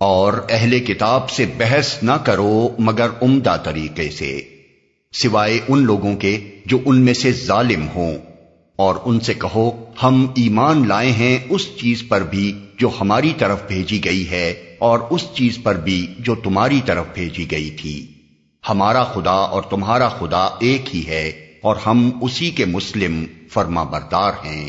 اور اہل کتاب سے بحث نہ کرو مگر عمدہ طریقے سے، سوائے ان لوگوں کے جو ان میں سے ظالم ہوں۔ اور ان سے کہو، ہم ایمان لائے ہیں اس چیز پر بھی جو ہماری طرف بھیجی گئی ہے، اور اس چیز پر بھی جو تمہاری طرف بھیجی گئی تھی۔ ہمارا خدا اور تمہارا خدا ایک ہی ہے، اور ہم اسی کے مسلم فرما بردار ہیں۔